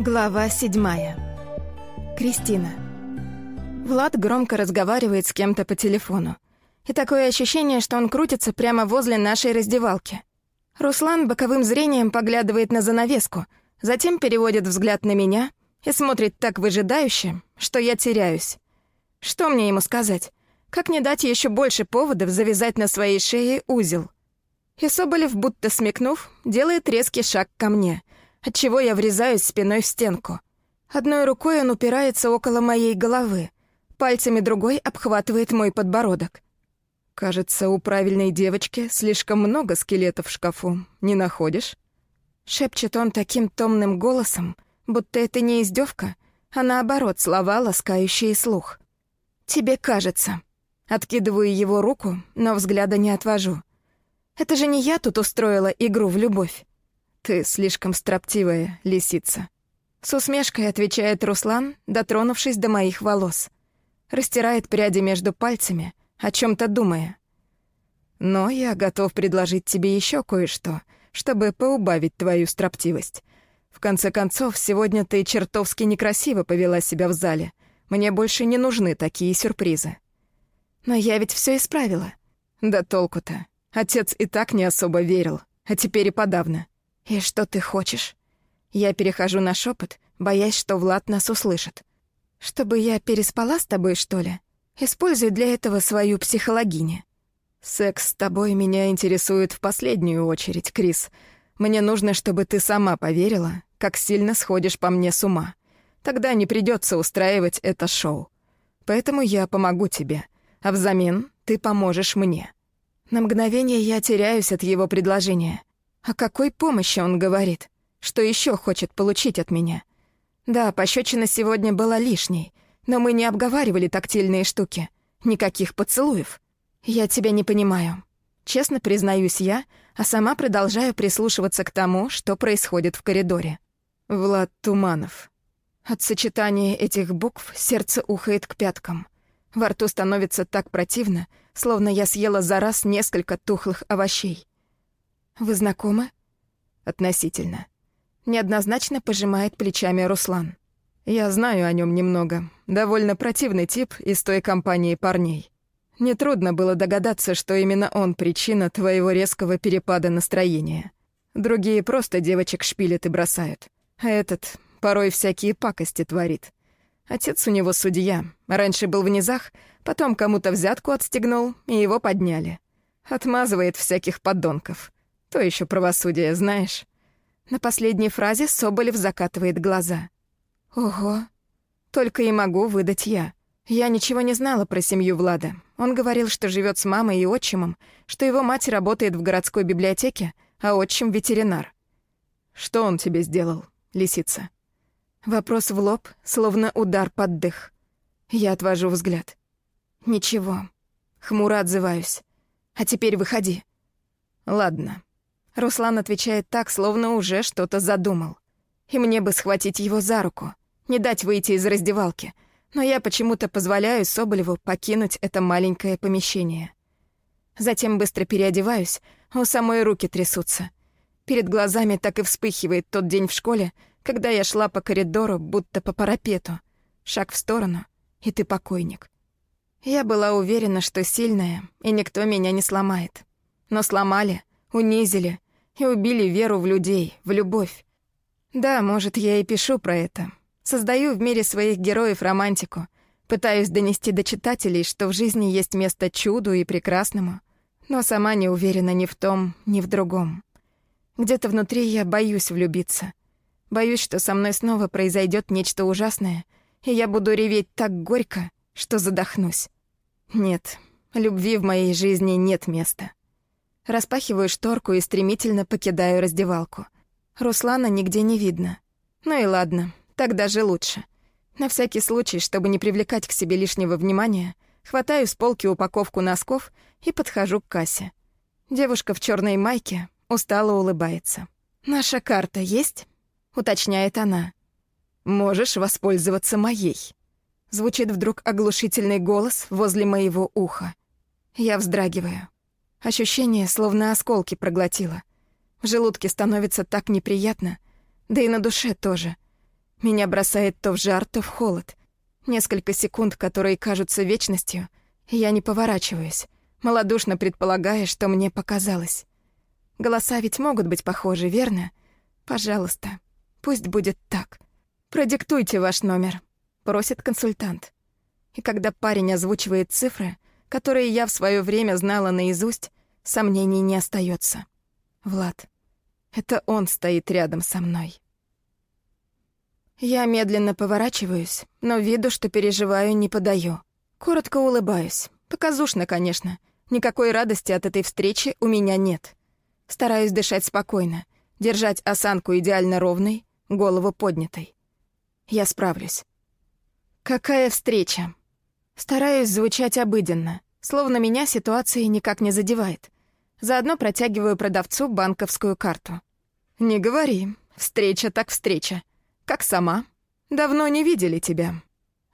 Глава седьмая. Кристина. Влад громко разговаривает с кем-то по телефону. И такое ощущение, что он крутится прямо возле нашей раздевалки. Руслан боковым зрением поглядывает на занавеску, затем переводит взгляд на меня и смотрит так выжидающе, что я теряюсь. Что мне ему сказать? Как не дать еще больше поводов завязать на своей шее узел? И Соболев, будто смекнув, делает резкий шаг ко мне, отчего я врезаюсь спиной в стенку. Одной рукой он упирается около моей головы, пальцами другой обхватывает мой подбородок. «Кажется, у правильной девочки слишком много скелетов в шкафу, не находишь?» Шепчет он таким томным голосом, будто это не издевка, а наоборот слова, ласкающие слух. «Тебе кажется». Откидываю его руку, но взгляда не отвожу. Это же не я тут устроила игру в любовь. Ты слишком строптивая, лисица. С усмешкой отвечает Руслан, дотронувшись до моих волос. Растирает пряди между пальцами, о чем то думая. Но я готов предложить тебе еще кое-что, чтобы поубавить твою строптивость. В конце концов, сегодня ты чертовски некрасиво повела себя в зале. Мне больше не нужны такие сюрпризы. Но я ведь все исправила. Да толку-то. Отец и так не особо верил, а теперь и подавно. «И что ты хочешь?» Я перехожу на шепот, боясь, что Влад нас услышит. «Чтобы я переспала с тобой, что ли? Используй для этого свою психологиню». «Секс с тобой меня интересует в последнюю очередь, Крис. Мне нужно, чтобы ты сама поверила, как сильно сходишь по мне с ума. Тогда не придется устраивать это шоу. Поэтому я помогу тебе, а взамен ты поможешь мне». На мгновение я теряюсь от его предложения. О какой помощи он говорит? Что еще хочет получить от меня? Да, пощечина сегодня была лишней, но мы не обговаривали тактильные штуки. Никаких поцелуев. Я тебя не понимаю. Честно признаюсь я, а сама продолжаю прислушиваться к тому, что происходит в коридоре. Влад Туманов. От сочетания этих букв сердце ухает к пяткам. Во рту становится так противно, словно я съела за раз несколько тухлых овощей. «Вы знакомы?» «Относительно». Неоднозначно пожимает плечами Руслан. «Я знаю о нем немного. Довольно противный тип из той компании парней. Нетрудно было догадаться, что именно он причина твоего резкого перепада настроения. Другие просто девочек шпилят и бросают. А этот порой всякие пакости творит. Отец у него судья. Раньше был в низах, потом кому-то взятку отстегнул, и его подняли. Отмазывает всяких подонков. То еще правосудие, знаешь. На последней фразе Соболев закатывает глаза. Ого. Только и могу выдать я. Я ничего не знала про семью Влада. Он говорил, что живет с мамой и отчимом, что его мать работает в городской библиотеке, а отчим — ветеринар. «Что он тебе сделал, лисица?» Вопрос в лоб, словно удар под дых. Я отвожу взгляд. «Ничего». Хмуро отзываюсь. «А теперь выходи». «Ладно». Руслан отвечает так, словно уже что-то задумал. И мне бы схватить его за руку, не дать выйти из раздевалки. Но я почему-то позволяю Соболеву покинуть это маленькое помещение. Затем быстро переодеваюсь, а у самой руки трясутся. Перед глазами так и вспыхивает тот день в школе, когда я шла по коридору, будто по парапету. Шаг в сторону, и ты покойник. Я была уверена, что сильная, и никто меня не сломает. Но сломали, унизили и убили веру в людей, в любовь. Да, может, я и пишу про это. Создаю в мире своих героев романтику. Пытаюсь донести до читателей, что в жизни есть место чуду и прекрасному. Но сама не уверена ни в том, ни в другом. Где-то внутри я боюсь влюбиться. Боюсь, что со мной снова произойдет нечто ужасное, и я буду реветь так горько, что задохнусь. Нет, любви в моей жизни нет места. Распахиваю шторку и стремительно покидаю раздевалку. Руслана нигде не видно. Ну и ладно, так даже лучше. На всякий случай, чтобы не привлекать к себе лишнего внимания, хватаю с полки упаковку носков и подхожу к кассе. Девушка в черной майке устало улыбается. «Наша карта есть?» — уточняет она. «Можешь воспользоваться моей». Звучит вдруг оглушительный голос возле моего уха. Я вздрагиваю. Ощущение, словно осколки проглотила. В желудке становится так неприятно, да и на душе тоже. Меня бросает то в жар, то в холод. Несколько секунд, которые кажутся вечностью, я не поворачиваюсь, малодушно предполагая, что мне показалось. Голоса ведь могут быть похожи, верно? Пожалуйста, пусть будет так. Продиктуйте ваш номер, просит консультант. И когда парень озвучивает цифры, которые я в свое время знала наизусть, сомнений не остается. Влад. Это он стоит рядом со мной. Я медленно поворачиваюсь, но виду, что переживаю, не подаю. Коротко улыбаюсь. Показушно, конечно. Никакой радости от этой встречи у меня нет. Стараюсь дышать спокойно, держать осанку идеально ровной, голову поднятой. Я справлюсь. Какая встреча? Стараюсь звучать обыденно, словно меня ситуация никак не задевает. Заодно протягиваю продавцу банковскую карту. «Не говори. Встреча так встреча. Как сама? Давно не видели тебя».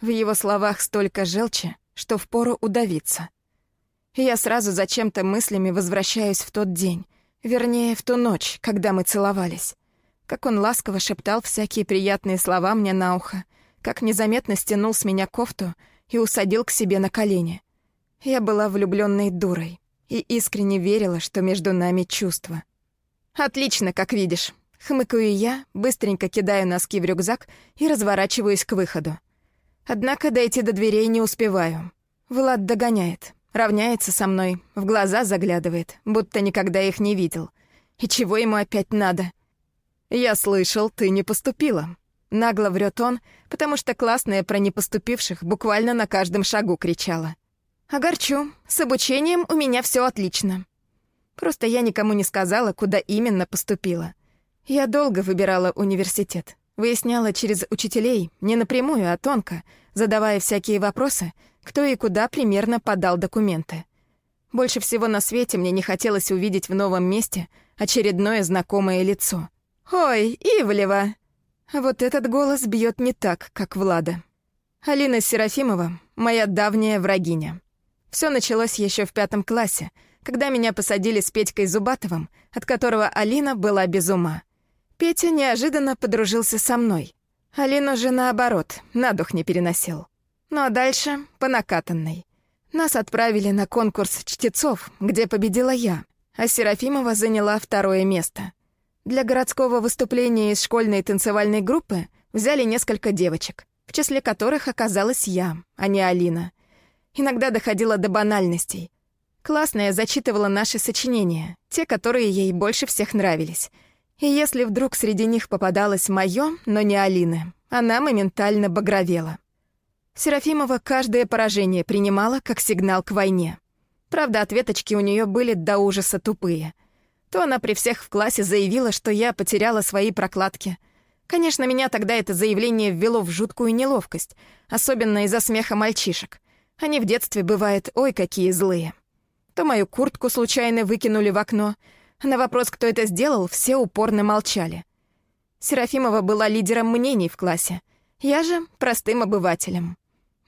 В его словах столько желчи, что впору удавиться. Я сразу зачем-то мыслями возвращаюсь в тот день, вернее, в ту ночь, когда мы целовались. Как он ласково шептал всякие приятные слова мне на ухо, как незаметно стянул с меня кофту и усадил к себе на колени. Я была влюбленной дурой и искренне верила, что между нами чувства. «Отлично, как видишь». Хмыкаю я, быстренько кидаю носки в рюкзак и разворачиваюсь к выходу. Однако дойти до дверей не успеваю. Влад догоняет, равняется со мной, в глаза заглядывает, будто никогда их не видел. И чего ему опять надо? «Я слышал, ты не поступила». Нагло врет он, потому что классная про непоступивших буквально на каждом шагу кричала. «Огорчу, с обучением у меня все отлично. Просто я никому не сказала, куда именно поступила. Я долго выбирала университет. Выясняла через учителей, не напрямую, а тонко, задавая всякие вопросы, кто и куда примерно подал документы. Больше всего на свете мне не хотелось увидеть в новом месте очередное знакомое лицо. «Ой, Ивлева!» Вот этот голос бьет не так, как Влада. Алина Серафимова — моя давняя врагиня. Все началось еще в пятом классе — когда меня посадили с Петькой Зубатовым, от которого Алина была без ума. Петя неожиданно подружился со мной. Алину же наоборот, на дух не переносил. Ну а дальше по накатанной. Нас отправили на конкурс чтецов, где победила я, а Серафимова заняла второе место. Для городского выступления из школьной танцевальной группы взяли несколько девочек, в числе которых оказалась я, а не Алина. Иногда доходило до банальностей. Классная зачитывала наши сочинения, те, которые ей больше всех нравились. И если вдруг среди них попадалось моё, но не Алины, она моментально багровела. Серафимова каждое поражение принимала как сигнал к войне. Правда, ответочки у неё были до ужаса тупые. То она при всех в классе заявила, что я потеряла свои прокладки. Конечно, меня тогда это заявление ввело в жуткую неловкость, особенно из-за смеха мальчишек. Они в детстве, бывают, ой, какие злые то мою куртку случайно выкинули в окно. На вопрос, кто это сделал, все упорно молчали. Серафимова была лидером мнений в классе. Я же простым обывателем.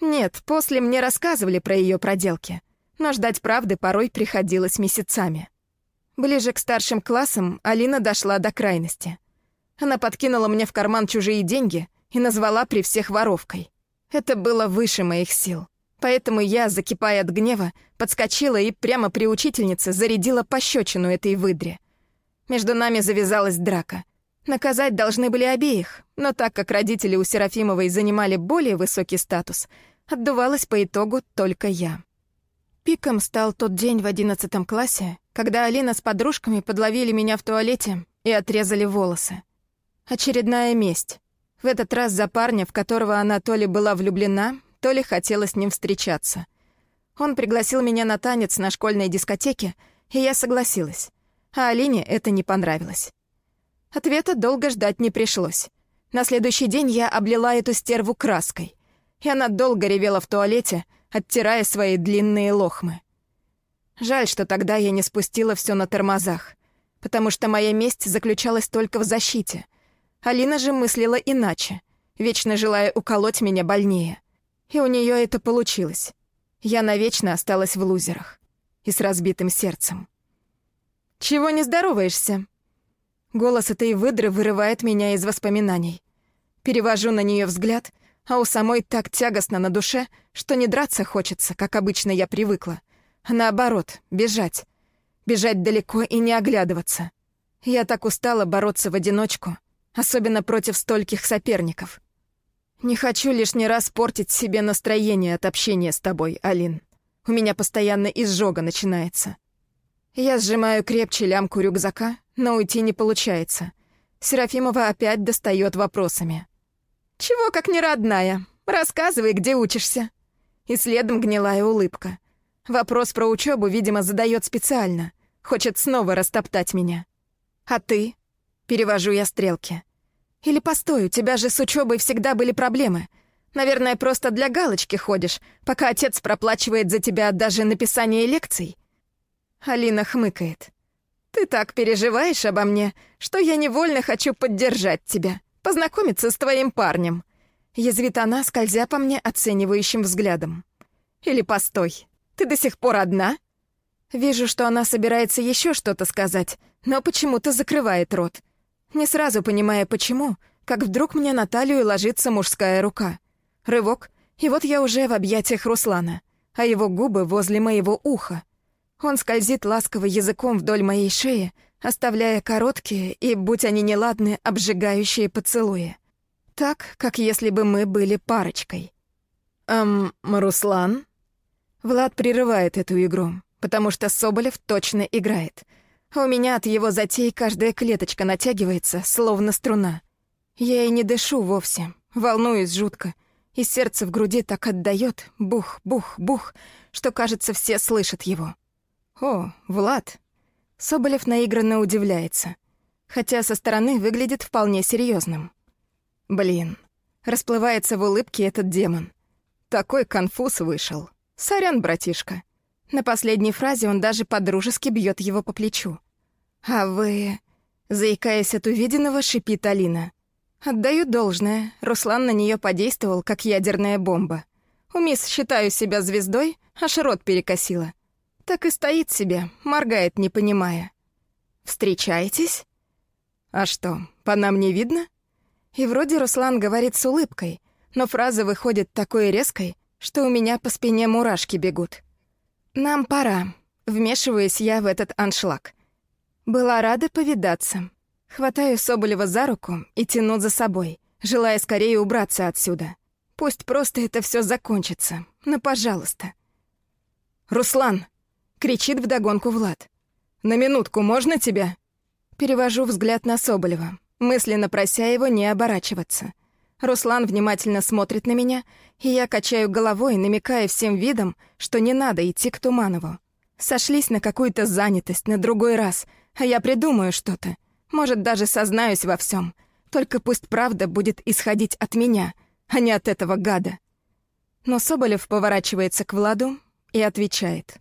Нет, после мне рассказывали про ее проделки, но ждать правды порой приходилось месяцами. Ближе к старшим классам Алина дошла до крайности. Она подкинула мне в карман чужие деньги и назвала при всех воровкой. Это было выше моих сил. Поэтому я, закипая от гнева, подскочила и прямо при учительнице зарядила пощечину этой выдре. Между нами завязалась драка. Наказать должны были обеих, но так как родители у Серафимовой занимали более высокий статус, отдувалась по итогу только я. Пиком стал тот день в одиннадцатом классе, когда Алина с подружками подловили меня в туалете и отрезали волосы. Очередная месть. В этот раз за парня, в которого она то ли была влюблена, то ли хотела с ним встречаться. Он пригласил меня на танец на школьной дискотеке, и я согласилась. А Алине это не понравилось. Ответа долго ждать не пришлось. На следующий день я облила эту стерву краской, и она долго ревела в туалете, оттирая свои длинные лохмы. Жаль, что тогда я не спустила все на тормозах, потому что моя месть заключалась только в защите. Алина же мыслила иначе, вечно желая уколоть меня больнее. И у нее это получилось. Я навечно осталась в лузерах. И с разбитым сердцем. «Чего не здороваешься?» Голос этой выдры вырывает меня из воспоминаний. Перевожу на нее взгляд, а у самой так тягостно на душе, что не драться хочется, как обычно я привыкла, наоборот, бежать. Бежать далеко и не оглядываться. Я так устала бороться в одиночку, особенно против стольких соперников. Не хочу лишний раз портить себе настроение от общения с тобой, Алин. У меня постоянно изжога начинается. Я сжимаю крепче лямку рюкзака, но уйти не получается. Серафимова опять достает вопросами. «Чего как не родная? Рассказывай, где учишься». И следом гнилая улыбка. Вопрос про учебу, видимо, задает специально. Хочет снова растоптать меня. «А ты?» Перевожу я стрелки. «Или постой, у тебя же с учебой всегда были проблемы. Наверное, просто для галочки ходишь, пока отец проплачивает за тебя даже написание лекций». Алина хмыкает. «Ты так переживаешь обо мне, что я невольно хочу поддержать тебя, познакомиться с твоим парнем». Язвит она, скользя по мне оценивающим взглядом. «Или постой, ты до сих пор одна?» Вижу, что она собирается еще что-то сказать, но почему-то закрывает рот. Не сразу понимая, почему, как вдруг мне на талию ложится мужская рука. Рывок, и вот я уже в объятиях Руслана, а его губы возле моего уха. Он скользит ласково языком вдоль моей шеи, оставляя короткие и, будь они неладны, обжигающие поцелуи. Так, как если бы мы были парочкой. «Эм, Руслан?» Влад прерывает эту игру потому что Соболев точно играет. У меня от его затей каждая клеточка натягивается, словно струна. Я и не дышу вовсе, волнуюсь жутко, и сердце в груди так отдает бух-бух-бух, что, кажется, все слышат его. «О, Влад!» Соболев наигранно удивляется, хотя со стороны выглядит вполне серьезным. «Блин!» Расплывается в улыбке этот демон. Такой конфуз вышел. Сорян, братишка. На последней фразе он даже подружески бьет его по плечу. «А вы...» Заикаясь от увиденного, шипит Алина. Отдаю должное, Руслан на нее подействовал, как ядерная бомба. У мисс считаю себя звездой, аж рот перекосила. Так и стоит себе, моргает, не понимая. «Встречаетесь?» «А что, по нам не видно?» И вроде Руслан говорит с улыбкой, но фраза выходит такой резкой, что у меня по спине мурашки бегут. «Нам пора», — вмешиваюсь я в этот аншлаг. Была рада повидаться. Хватаю Соболева за руку и тяну за собой, желая скорее убраться отсюда. Пусть просто это все закончится. Но, пожалуйста. «Руслан!» — кричит вдогонку Влад. «На минутку можно тебя?» Перевожу взгляд на Соболева, мысленно прося его не оборачиваться — Руслан внимательно смотрит на меня, и я качаю головой, намекая всем видом, что не надо идти к Туманову. Сошлись на какую-то занятость на другой раз, а я придумаю что-то. Может, даже сознаюсь во всем. Только пусть правда будет исходить от меня, а не от этого гада. Но Соболев поворачивается к Владу и отвечает.